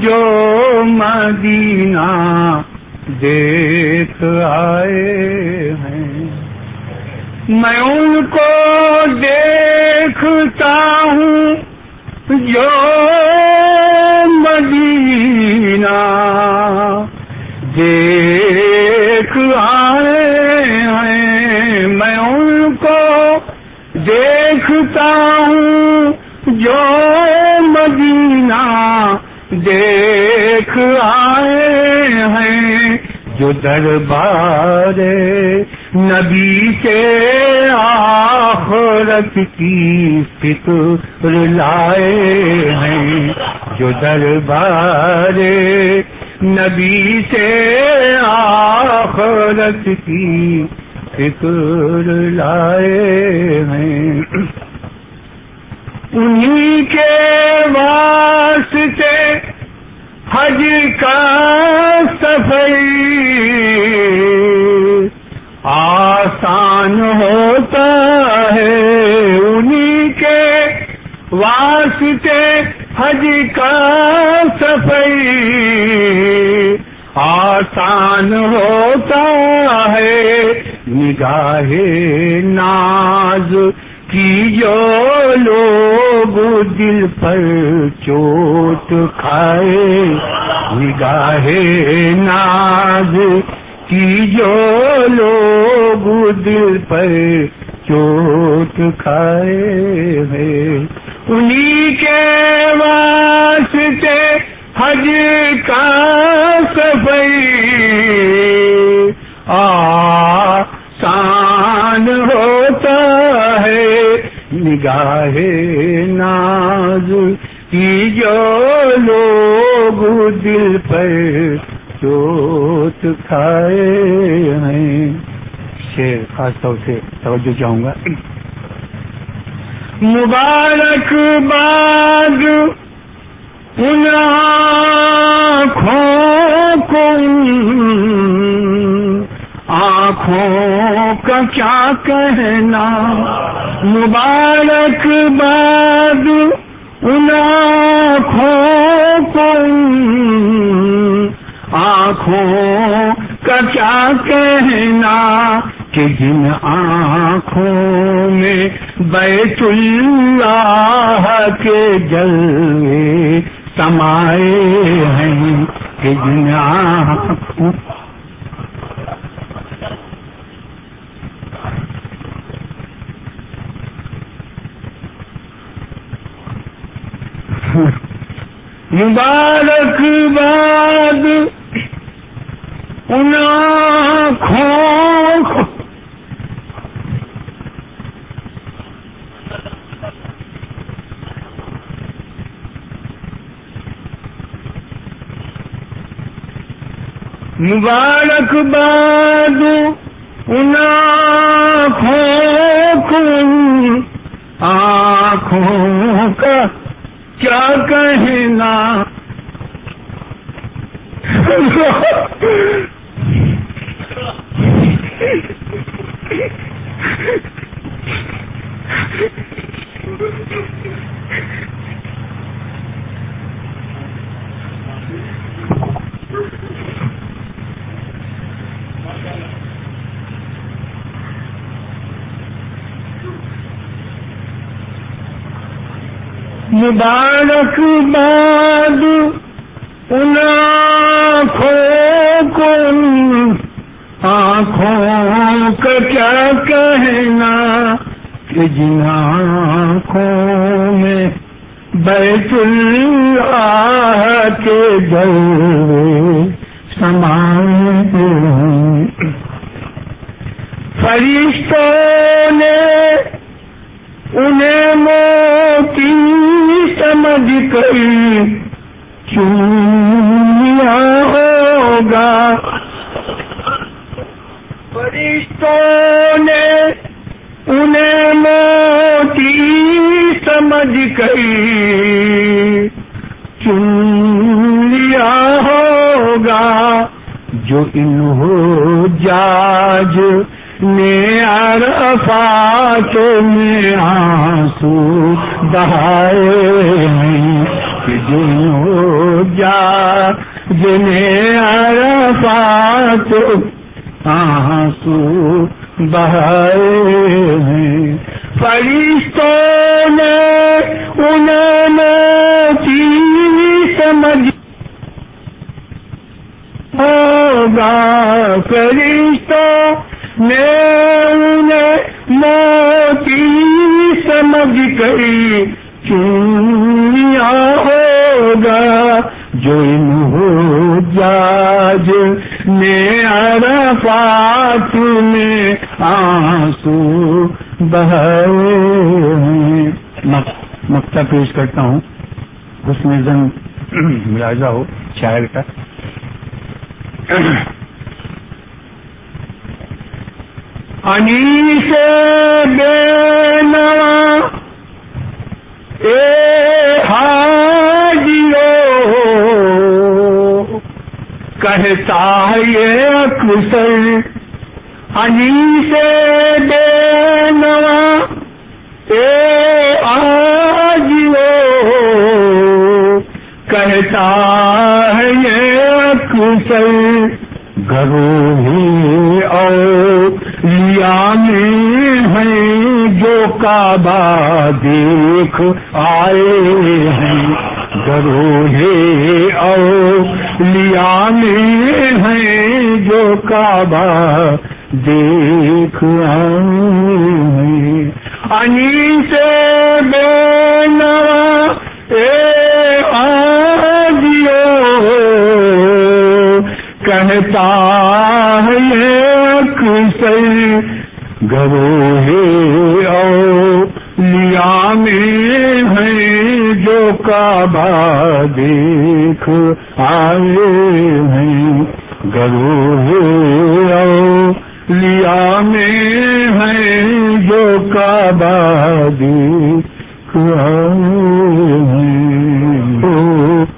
جو مدینہ دیکھ آئے ہیں۔ میں ان کو دیکھتا ہوں جو مدینہ دیکھ آئے ہیں۔ میں ان کو دیکھتا ہوں جو مدینہ دیکھ آئے ہیں جو دربار نبی کے آخرت کی فکر لائے ہیں جو دربار نبی سے آخرت کی فکر لائے کا سفر آسان ہوتا ہے انہی کے واسطے حج کا سفر آسان ہوتا ہے نگاہ ناز کی جو لوگ دل پر چوٹ کھائے۔ نگاہ ناز کی جو لوگ دل پر چوٹ کھائے ہیں۔ انہی کے واسطے حج کا آسان ہوتا ہے۔ نگاہ ناز پر چوٹ کھائے ہیں شیر، خاص طور سے توجہ چاہوں گا۔ مبارک باد ان آنکھوں کو، آنکھوں کا کیا کہنا۔ مبارک باد ان آنکھوں کو آنکھوں کا کیا کہنا کہ جن آنکھوں میں بیت اللہ کے جلوے سمائے ہیں کہ جن آنکھوں مبارک باد ان آنکھوں مبارک باد ان آنکھوں کو آنکھوں کا کیا کہنا؟ مبارک باد ان آنکھوں کو آنکھوں کا کیا کہنا کہ جن آنکھوں میں بیت اللہ کے جلوے سمائے فرشتوں نے انہیں موتی سمجھ کر چنیا ہوگا۔ فرشتوں نے انہیں موتی سمجھ کر چن لیا ہوگا جو انہوں جاج نے عرفات میں آنسو بہائے ہیں۔ کہ جنہوں جا جنہیں عرفات آنسو بہائے ہیں۔ فرشتوں نے انہیں موتی سمجھ ہوگا۔ فرشتوں موتی سمجھ کری، چونیا ہوگا جو ان جاج نے عرفات میں آنسو بہائے مکتا پیش کرتا ہوں۔ حسن زن ملاحظہ ہو، شاعر کا۔ انیس بے نوا اے حاجیو، کہتا ہے یہ اکثر، انیس بے نوا اے آجیو کہتا ہے یہ اکثر گروہی اور لیا میں ہیں جو کعبہ دیکھ آئے ہیں، گروہے اور لیا میں ہیں جو کعبہ دیکھ آئے ہیں۔ انی سے بے نوا اے آجیو کہتا ہے اکثر گروہ او لیا میں ہیں جو کعبہ دیکھ آئے ہیں۔ گروہ لیا میں ہیں جو کعبہ دیکھ آئے ہیں۔